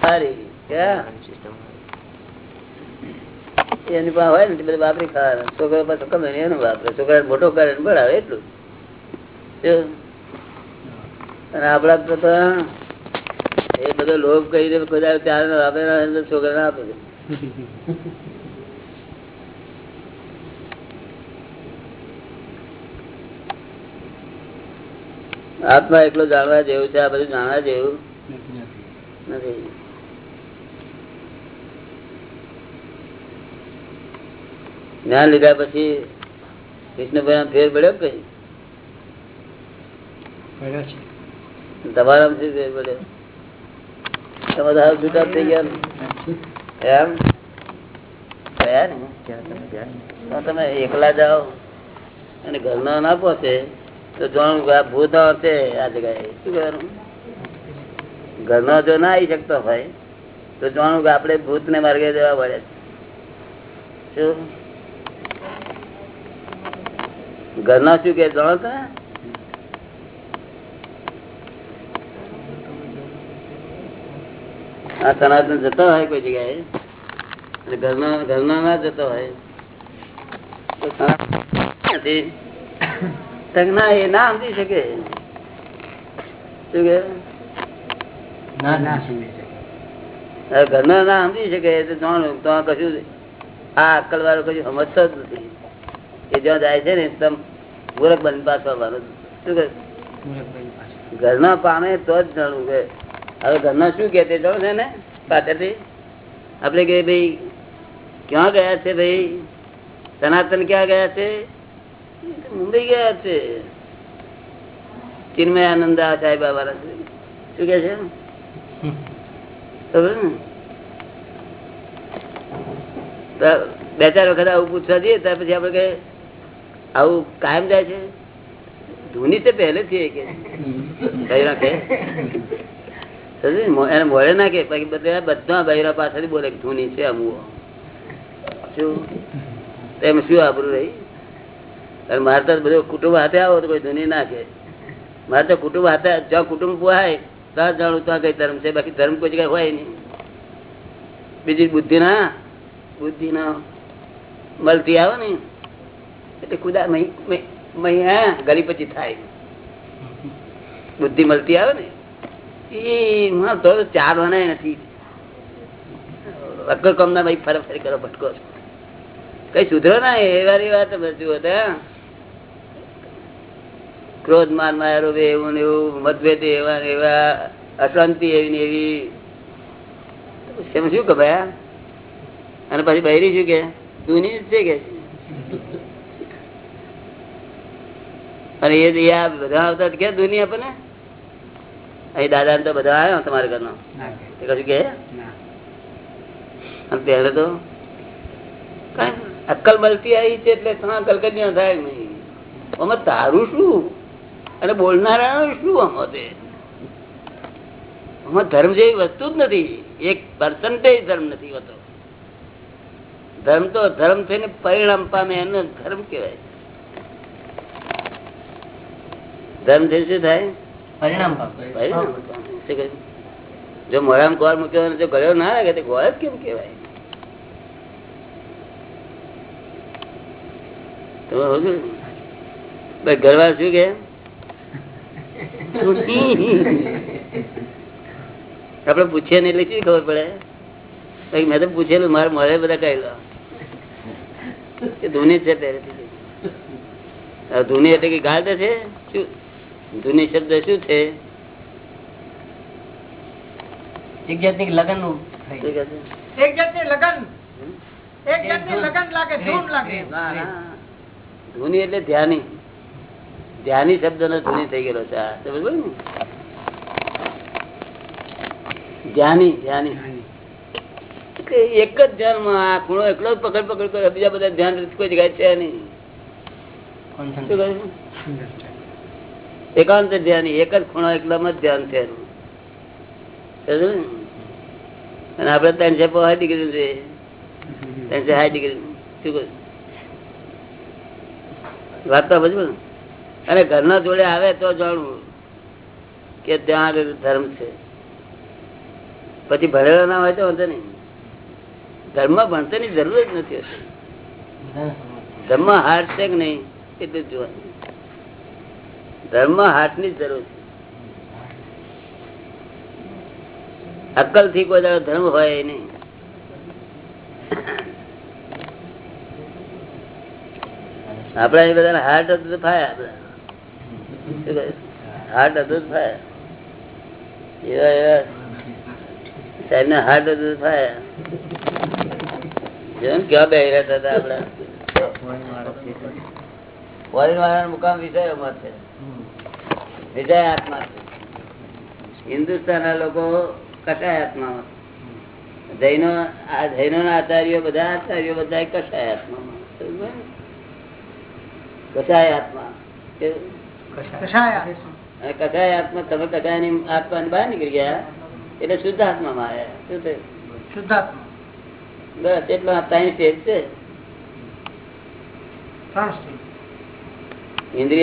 હારી એની પાસે હોય ને બધું વાપરી ખાવા છોકરો પાસે કમે એનું વાપરે. છોકરા મોટો કરે ને બળાવે એટલું. અને આપણા તો એ બધો લોભ કરીને બધા ત્યારે વાપરે છોકરાને આપે આત્મા એટલો જાણવા જેવું છે આ બધું જાણવા જેવું નથી. જ્ઞાન લીધા પછી કૃષ્ણભાઈ ફેર પડ્યો કઈ તમારા ફેર પડ્યો? તમે તો હાવ છૂટા થઈ ગયા એમ? ગયા ને? તમે એકલા જાઓ અને ઘરના ના પહોંચે તો જાણું કે આ ભૂત છે આ જગ્યાએ. શું કહેવાનું? ઘરનો જો ના આવી શકતો હોય તો જાણું કે આપણે ભૂત ને માર્ગે જવા પડે શું? ઘરના શું કે જાણો તમે આ સનાતન જતો હોય કોઈ જગ્યાએ? અને ઘરના ઘરના ના જતો હોય? ના એ ના સમજી શકે. શું કે ઘરના ના સમજી શકે તો જાણું તો કશું આ અક્કલ વાળું કશું સમજતો જ નથી. એ જ્યાં જાય છે ને એકદમ મૂર્ખ બની પાછો આવવાનો. શું કહે? ઘરના પામે તો જ જાણવું કે હવે ઘરના શું કે તે જાણો છે ને પાછળથી? આપણે કે ભાઈ ક્યાં ગયા છે ભાઈ? સનાતન ક્યાં ગયા છે? મુંબઈ ગયા છે. ચિન્મય આનંદ સાહેબ વાળા છે. શું કે છે? બે ચાર વખત આવું પૂછવા જઈએ ત્યાર પછી આપડે કે આવું કાયમ જાય છે? ધોની છે પહેલે થી કે. બૈરા કે? સમજ્યું ને? મો- એને મોડે ના કે, બાકી બધા બધા બૈરા પાસેથી બોલે ધોની છે અમુ શું? એમ શું આબરું રહી? અને મારે તો બધું કુટુંબ હાથે આવો તો કોઈ ધૂની ના કે. મારે તો કુટુંબ હાથે, જ્યાં કુટુંબ પોહાય ત્યાં જાણું ત્યાં કઈ ધર્મ છે. બાકી ધર્મ કોઈ જગ્યાએ હોય નહીં. બીજી બુદ્ધિ ના? બુદ્ધિ ના. મળતી આવે ને? એટલે મહી હા થાય. બુદ્ધિ મળતી આવે ને એ તો ચાર વનાય નથી. અક્કલ કોમ ના ભાઈ ફરે કરો, ભટકો કઈ સુધરો ના એ વારી વાત બધું હતા ક્રોધ માર મારો એવું ને એવું, મતભેદ એવા ને એવા, અશાંતિ એવી ને એવી. શું શું ભાઈ અને પછી બહેરી શું કે? તું છે કે? અને એ બધા આવતા કે દુનિયા પણ અહીં દાદા ને તો બધા આવ્યા તમારા ઘરનો એ કશું કે? અને તો કઈ અક્કલ મળતી આવી છે એટલે કલકત્યા થાય નહીં. આમાં તારું શું? અને બોલનારા શું આમાં તે? આમાં ધર્મ જેવી વસ્તુ જ નથી. એક પર્સન્ટેજ ધર્મ નથી હોતો. ધર્મ તો ધર્મ થઈને પરિણામ પામે એને ધર્મ કહેવાય. ધર્મ થઈ શું થાય? પરિણામ પરિણામ? જો મોરામ ગોળ મૂક્યો જો ગળ્યો ના લાગે તો ગોળ જ કેમ કેવાય તમે સમજો ભાઈ ઘરવાળા શું કે આપડે પૂછીએ ને એટલે શું ખબર પડે? મેં તો પૂછેલું મારે મળે બધા કહી લો. કે ધૂની છે ધૂની એટલે કે ગાળ છે? શું? ધૂની શબ્દ શું છે? એક જાતની લગનનું શું કહે છે? એક જાતની લગન. એક જાતની લગન લાગે ધૂન લાગે. ના, ના. ધૂની એટલે ધ્યાની. ધ્યાની શબ્દ નો ધૂની થઈ ગયેલો છે. આ. સમજ ને? ધ્યાની ધ્યાની. એક જ ધ્યાનમાં આ ખૂણો એકલો જ પકડ પકડ કરે બીજા બધા ધ્યાન કોઈ જગ્યાએ છે નહીં. શું? એકાંત ધ્યાન, એક જ ખૂણો એકદમ જ ધ્યાન છે અને આપડે ત્રણસો પાંચ ડિગ્રી છે. ત્રણસો સાઠ ડિગ્રી શું કહ્યું વાત તો અને ઘરના જોડે આવે તો જાણવું કે ત્યાં આગળ ધર્મ છે. પછી ભરેલા ના હોય તો વાંધો નહીં. ધર્મ ભણતરની જરૂર જ નથી ધર્મ હાર્ટ છે કે નહીં એટલું જોવાનું. ધર્મ હાર્ટની જરૂર છે. અક્કલથી કોઈ દાડો ધર્મ હોય નહીં. આપડા એ બધા હાર્ટ હતું ફાયા? હાર્ટ હતું થાય. એવા એવા. સાહેબ ને હાર્ટ હતું થાય. જેમ ક્યાં બે રહેતા હતા આપડા ફોરેન વાળા મુકામ વિષય છે વિજય આત્મા હિન્દુસ્તાન ના લોકો કસાય આત્મા જૈનો આ જૈનો ના આચાર્યો બધા આચાર્યો બધા કસાય આત્મા કસાય આત્મા કસાય આત્મા તમે કસાયની આત્મા બહાર નીકળી ગયા? એટલે શુદ્ધ આત્મા માં આવ્યા. શું થયું? શુદ્ધાત્મા. બસ એટલો ત્રણ સ્ટેજ છે. ત્રણ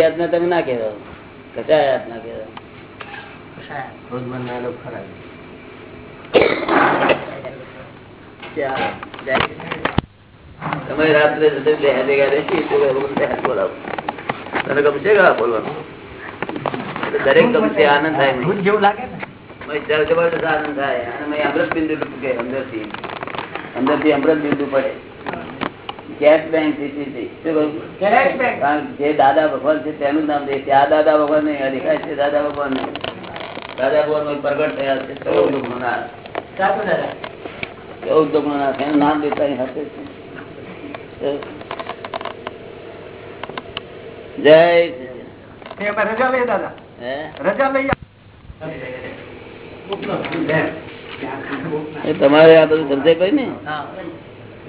આત્મા તમે ના કહેવાય. કસાય આત્મા કહેવાય. તમે રાત્રે તને ગમશે કે બોલવાનું? દરેક ગમશે આનંદ થાય જેવું લાગે ને? જબરદસ્ત આનંદ થાય. અને અમૃત બિંદુ અંદરથી અંદરથી અમૃત બિંદુ પડે. કેશ બેંકથી સીધી. શું કહ્યું? કારણ કે જે દાદા ભગવાન છે તેનું નામ દે છે આ દાદા ભગવાન નહીં આ દેખાય છે દાદા ભગવાન નહીં દાદા ભગવાન પ્રગટ થયા છે ચૌદ ગુણના ચૌદ ગુણના છે એનું નામ દેતા અહીં હશે છે. જય એ અમે રજા લઈએ દાદા. હે? રજા લઈએ. એ તમારે આ બધું સમજાય ભાઈ ને?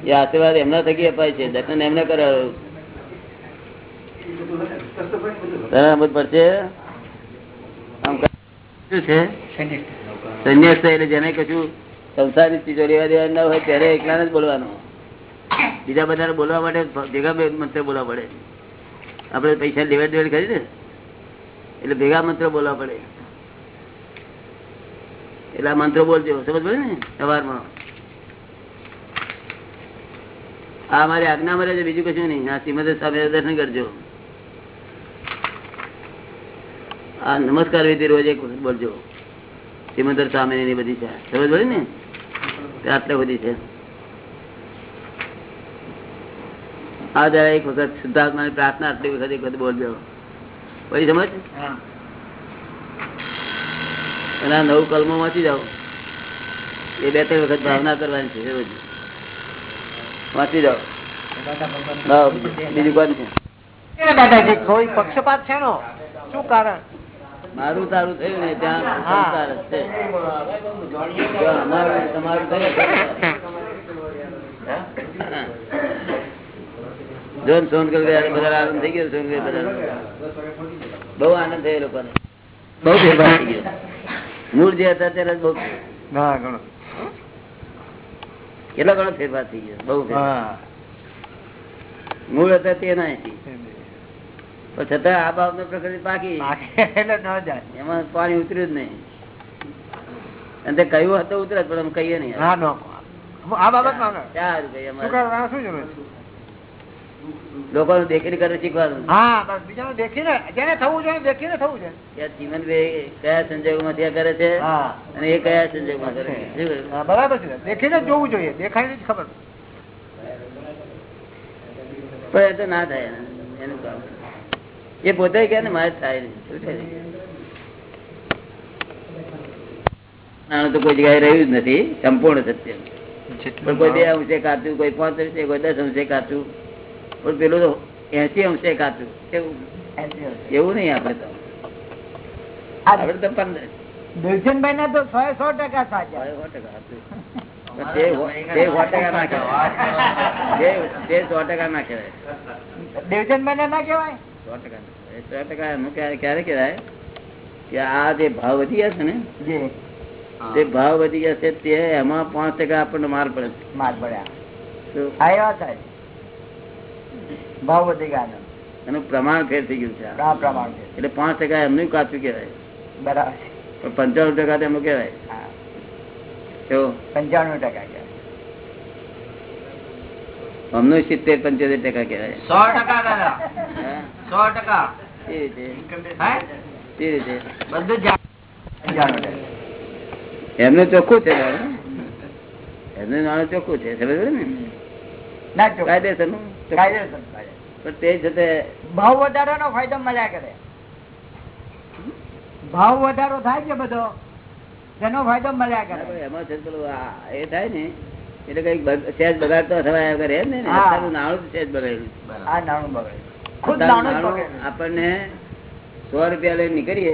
એ આશીર્વાદ એમના થકી અપાય છે, દર્શન એમને કરાવ્યું બીજા બધાને બોલવા માટે ભેગા મંત્ર બોલવા પડે. આપણે પૈસા લેવા દેવાડ કરી ને, એટલે ભેગા મંત્ર બોલવા પડે. એટલે આ મંત્ર બોલજો, સમજ પડે ને? સવારમાં. આ મારી આજ્ઞા મળે છે બીજું કશું નહીં. આ શ્રીમદ સ્વામી દર્શન કરજો. આ નમસ્કાર વિધિ રોજ એક વખત બોલજો. શ્રીમંદર સ્વામી ની બધી છે. સમજ બોલી ને? આટલે બધી છે. આ જરા એક વખત શુદ્ધાત્માની પ્રાર્થના આટલી વખત એક વખત બોલજો. પછી સમજ? આ નવ કલમો માંથી જાઓ. એ બે ત્રણ વખત ભાવના કરવાની છે રોજ વાંચી જાઓ. બીજું બંધ છે દાદાજી કોઈ પક્ષપાત છે નો શું કારણ? મારું તારું થયું ને ત્યાં. છે. અમારું તમારું થયું બધા આનંદ થઈ ગયો બધા બહુ આનંદ થયો એ લોકોને. બહુ ફેરફાર થઈ ગયો. મૂળ જે હતા ત્યારે બહુ ઘણો. કેટલો ઘણો ફેરફાર થઈ ગયો? બહુ મૂળ હતા તે ના છતાં આ બાબત પ્રકૃતિ પાકી. એમાં પાણી ઉતર્યું જ નહીં. અને કહ્યું હતું ઉતરે પણ અમે કહીએ નહીં. હા આ બાબત શું જરૂર છે? લોકોનું દેખીને કરે શીખવાનું. હા બસ બીજાનું દેખીને જેને થવું જોઈએ દેખીને થવું છે ચીમનભાઈ કયા સંજોગોમાં ત્યાં કરે છે? અને એ કયા કરે છે? શું કહ્યું? હા, બરાબર છે. દેખીને જોવું જોઈએ. દેખાય જ ખબર. પણ એ તો ના થાય. એનું કામ. એ પોતે કે ને મારે થાય નહીં. શું થાય? નાનું તો કોઈ જગ્યાએ રહ્યું જ નથી. સંપૂર્ણ સત્ય. પણ કોઈ બે અંશે કાચું કોઈ પાંચ અંશે કોઈ દસ અંશે કાચું પણ પેલું તો એસી અંશે કાચું. કેવું? એવું નહીં આપડે તો. આપડે તો પંદર. દિલચંદભાઈ ના તો સો સો ટકા સાચા. સો ટકા હતું. પણ તે હો- તે સો ટકા ના કહેવાય. તે- તે સો ટકા ના કહેવાય. દેવચંદભાઈ ના કહેવાય? સો ટકા સો ટકા એનું ક્યારે કહેવાય? કે આ જે ભાવ વધી ગયા છે ને જી? તે ભાવ વધી ગયા છે તે એમાં પાંચ ટકા આપણને માર પડે માર પડ્યા ભાવ વધી ગયા એનું પ્રમાણ ફેર થઈ ગયું છે આ. આ પ્રમાણ છે એટલે પાંચ ટકા એમનું કાચું કેવાય બરાબર. પણ પંચાણું ટકા એમનું કેવાય પંચાણું ટકા અમનું સિત્તેર પંચોતેર ટકા કેવાય સો ટકા દાદા. સો ટકા. એમનું ચોખ્ખું છે એમનું નાણું ચોખ્ખું છે. સમજ ને ના કાયદેસર કાયદેસર. પણ તે ભાવ વધારાનો ફાયદો મળ્યા કરે. ભાવ વધારો થાય છે બધો તેનો ફાયદો મળ્યા કરે. એમાં છે પેલું આ એ થાય ને એટલે કઈ સહેજ બગાડ તો થવાય કરે એમ ને નાણું સહેજ બગાડેલું આ નાણું બગાડ્યું નાણું જ નાણું બગડે. આપણને સો રૂપિયા લઈને નીકળીએ.